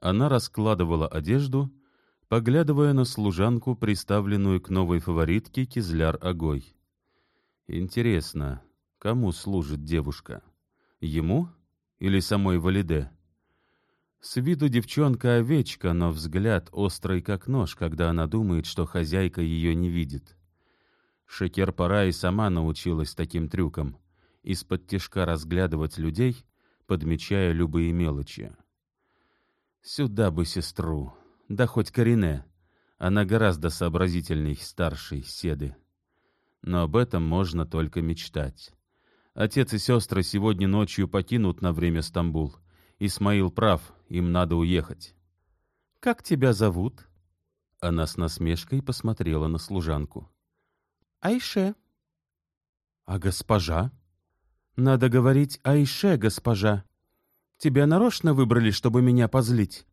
Она раскладывала одежду, поглядывая на служанку, приставленную к новой фаворитке Кизляр-Огой. Интересно, кому служит девушка? Ему или самой Валиде? С виду девчонка овечка, но взгляд острый как нож, когда она думает, что хозяйка ее не видит. Шекер-пора и сама научилась таким трюкам, из-под тишка разглядывать людей, подмечая любые мелочи. Сюда бы сестру, да хоть Корине. Она гораздо сообразительней старшей Седы. Но об этом можно только мечтать. Отец и сестры сегодня ночью покинут на время Стамбул. Исмаил прав, им надо уехать. «Как тебя зовут?» Она с насмешкой посмотрела на служанку. «Айше». «А госпожа?» «Надо говорить Айше, госпожа. Тебя нарочно выбрали, чтобы меня позлить?»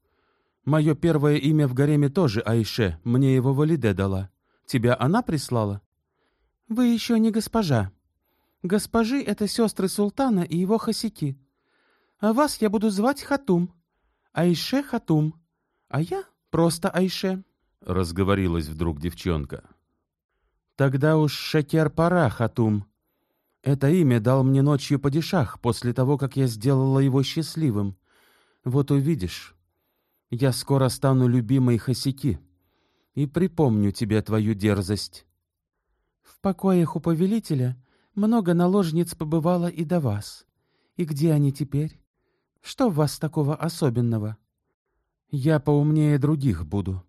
Мое первое имя в гареме тоже Айше, мне его Валиде дала. Тебя она прислала? Вы еще не госпожа. Госпожи — это сестры султана и его хасики. А вас я буду звать Хатум. Айше Хатум. А я просто Айше. Разговорилась вдруг девчонка. Тогда уж Шакер-пора, Хатум. Это имя дал мне ночью падишах после того, как я сделала его счастливым. Вот увидишь, я скоро стану любимой Хосяки и припомню тебе твою дерзость. В покоях у повелителя много наложниц побывало и до вас. И где они теперь? Что в вас такого особенного? Я поумнее других буду.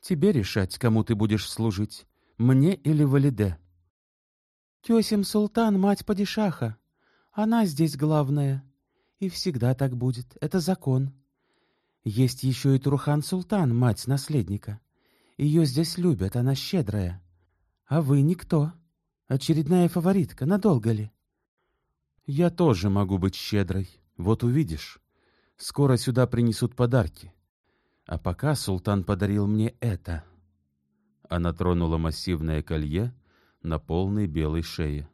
Тебе решать, кому ты будешь служить, мне или Валиде. Тесим Султан — мать падишаха. Она здесь главная. И всегда так будет. Это закон. Есть еще и Турхан-Султан, мать наследника. Ее здесь любят, она щедрая. А вы никто. Очередная фаворитка, надолго ли? Я тоже могу быть щедрой, вот увидишь. Скоро сюда принесут подарки. А пока султан подарил мне это. Она тронула массивное колье на полной белой шее.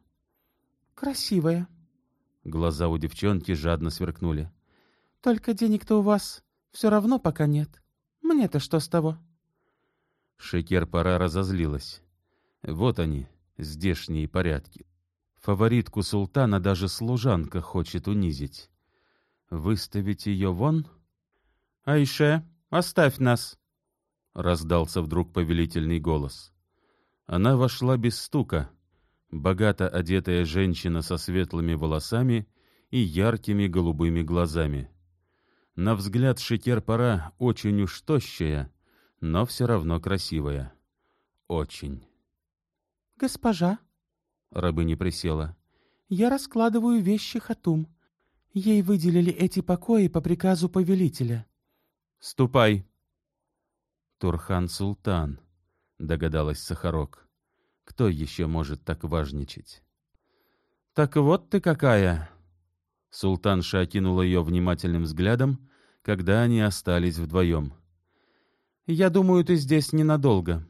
Красивое. Глаза у девчонки жадно сверкнули. Только денег-то у вас все равно пока нет. Мне-то что с того? Шекер-пора разозлилась. Вот они, здешние порядки. Фаворитку султана даже служанка хочет унизить. Выставить ее вон? «Айше, оставь нас!» — раздался вдруг повелительный голос. Она вошла без стука, богато одетая женщина со светлыми волосами и яркими голубыми глазами. На взгляд Шекер-пора очень уж тощая, но все равно красивая. Очень. «Госпожа», — рабыня присела, — «я раскладываю вещи Хатум. Ей выделили эти покои по приказу повелителя». «Ступай». «Турхан-султан», — догадалась Сахарок. «Кто еще может так важничать?» «Так вот ты какая!» Султанша окинула ее внимательным взглядом, когда они остались вдвоем. «Я думаю, ты здесь ненадолго.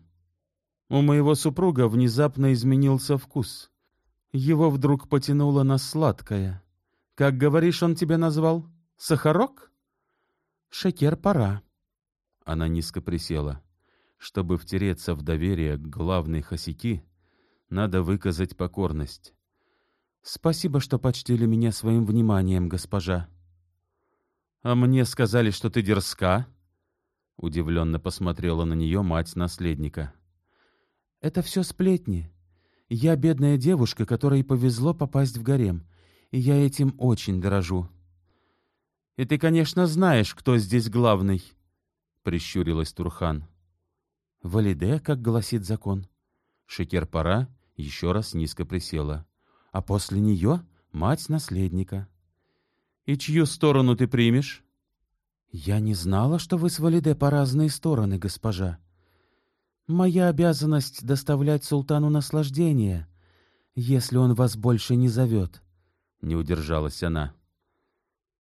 У моего супруга внезапно изменился вкус. Его вдруг потянуло на сладкое. Как, говоришь, он тебя назвал? Сахарок?» «Шекер пора». Она низко присела. Чтобы втереться в доверие к главной хосяки, надо выказать покорность. «Спасибо, что почтили меня своим вниманием, госпожа». «А мне сказали, что ты дерзка?» Удивленно посмотрела на нее мать наследника. «Это все сплетни. Я бедная девушка, которой повезло попасть в гарем, и я этим очень дорожу». «И ты, конечно, знаешь, кто здесь главный», — прищурилась Турхан. «Валиде, как гласит закон». Шекер-пора еще раз низко присела а после нее — мать наследника. «И чью сторону ты примешь?» «Я не знала, что вы с Валиде по разные стороны, госпожа. Моя обязанность — доставлять султану наслаждение, если он вас больше не зовет», — не удержалась она.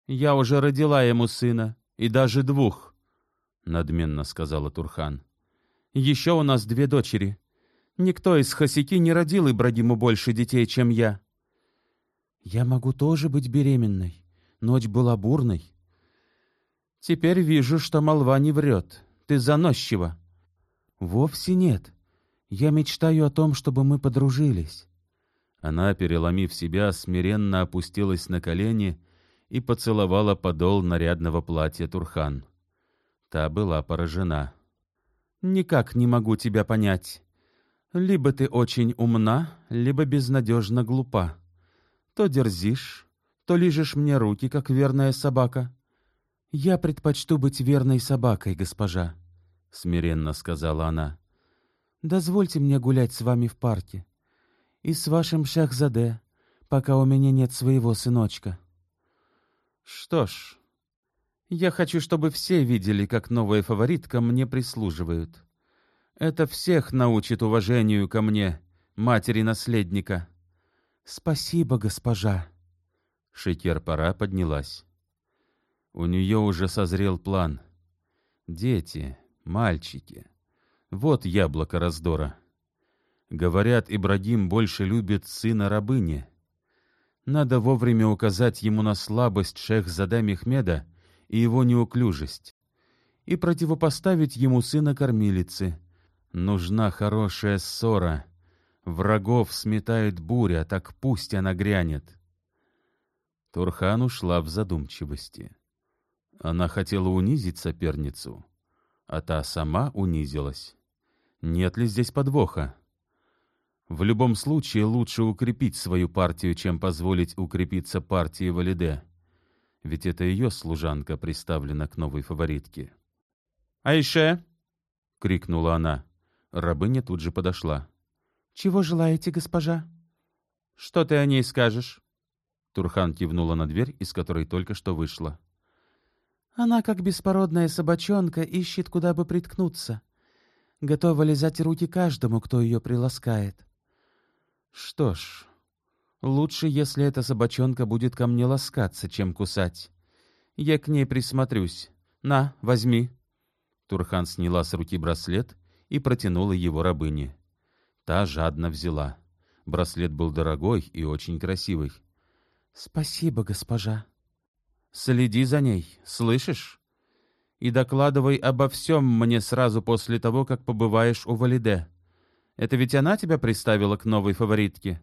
«Я уже родила ему сына, и даже двух», — надменно сказала Турхан. «Еще у нас две дочери. Никто из Хасики не родил Ибрагиму больше детей, чем я. Я могу тоже быть беременной. Ночь была бурной. Теперь вижу, что молва не врет. Ты заносчива. Вовсе нет. Я мечтаю о том, чтобы мы подружились. Она, переломив себя, смиренно опустилась на колени и поцеловала подол нарядного платья Турхан. Та была поражена. «Никак не могу тебя понять. Либо ты очень умна, либо безнадежно глупа. То дерзишь, то лижешь мне руки, как верная собака». «Я предпочту быть верной собакой, госпожа», — смиренно сказала она. «Дозвольте мне гулять с вами в парке. И с вашим Шахзаде, пока у меня нет своего сыночка». «Что ж, я хочу, чтобы все видели, как новая фаворитка мне прислуживают. Это всех научит уважению ко мне, матери наследника». «Спасибо, госпожа». Шекер-пора поднялась. У нее уже созрел план. Дети, мальчики. Вот яблоко раздора. Говорят, Ибрагим больше любит сына рабыни. Надо вовремя указать ему на слабость шех-зада Мехмеда и его неуклюжесть, и противопоставить ему сына кормилицы. Нужна хорошая ссора. Врагов сметает буря, так пусть она грянет. Турхан ушла в задумчивости. Она хотела унизить соперницу, а та сама унизилась. Нет ли здесь подвоха? В любом случае лучше укрепить свою партию, чем позволить укрепиться партии Валиде. Ведь это ее служанка приставлена к новой фаворитке. «Айше!» — крикнула она. Рабыня тут же подошла. «Чего желаете, госпожа?» «Что ты о ней скажешь?» Турхан кивнула на дверь, из которой только что вышла. Она, как беспородная собачонка, ищет, куда бы приткнуться. Готова лизать руки каждому, кто ее приласкает. Что ж, лучше, если эта собачонка будет ко мне ласкаться, чем кусать. Я к ней присмотрюсь. На, возьми. Турхан сняла с руки браслет и протянула его рабыне. Та жадно взяла. Браслет был дорогой и очень красивый. — Спасибо, госпожа. Следи за ней, слышишь? И докладывай обо всем мне сразу после того, как побываешь у Валиде. Это ведь она тебя приставила к новой фаворитке?»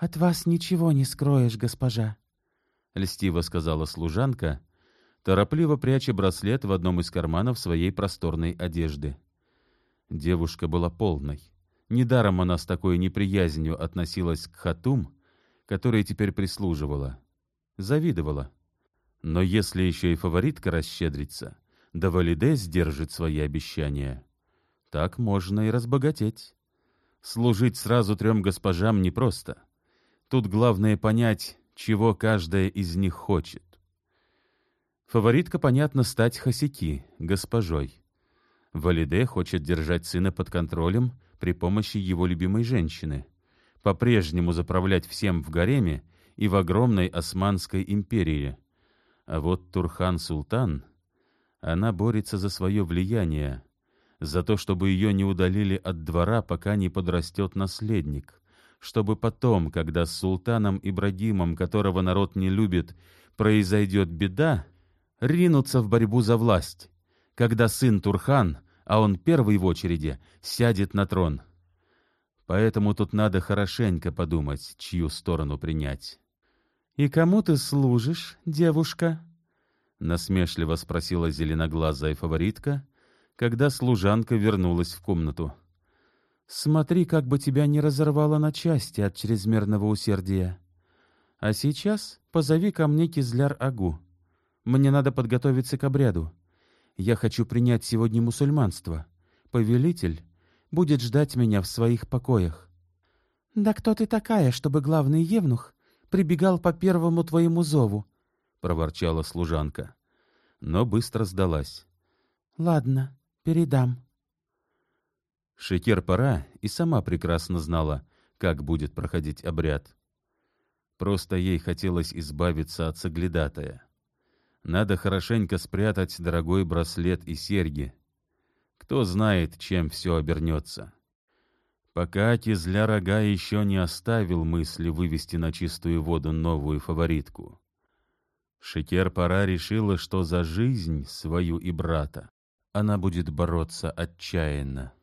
«От вас ничего не скроешь, госпожа», — льстиво сказала служанка, торопливо пряча браслет в одном из карманов своей просторной одежды. Девушка была полной. Недаром она с такой неприязнью относилась к Хатум, которая теперь прислуживала. Завидовала. Но если еще и фаворитка расщедрится, да Валиде сдержит свои обещания, так можно и разбогатеть. Служить сразу трем госпожам непросто. Тут главное понять, чего каждая из них хочет. Фаворитка, понятно, стать Хасики, госпожой. Валиде хочет держать сына под контролем при помощи его любимой женщины, по-прежнему заправлять всем в гареме и в огромной Османской империи — а вот Турхан-Султан, она борется за свое влияние, за то, чтобы ее не удалили от двора, пока не подрастет наследник, чтобы потом, когда с султаном Ибрагимом, которого народ не любит, произойдет беда, ринуться в борьбу за власть, когда сын Турхан, а он первый в очереди, сядет на трон. Поэтому тут надо хорошенько подумать, чью сторону принять. «И кому ты служишь, девушка?» — насмешливо спросила зеленоглазая фаворитка, когда служанка вернулась в комнату. «Смотри, как бы тебя не разорвало на части от чрезмерного усердия. А сейчас позови ко мне Кизляр-Агу. Мне надо подготовиться к обряду. Я хочу принять сегодня мусульманство. Повелитель будет ждать меня в своих покоях». «Да кто ты такая, чтобы главный евнух прибегал по первому твоему зову, — проворчала служанка, но быстро сдалась. — Ладно, передам. Шекер-пора и сама прекрасно знала, как будет проходить обряд. Просто ей хотелось избавиться от соглядатая. Надо хорошенько спрятать дорогой браслет и серьги. Кто знает, чем все обернется. Пока Кизля Рога еще не оставил мысли вывести на чистую воду новую фаворитку. Шекер-пора решила, что за жизнь свою и брата она будет бороться отчаянно.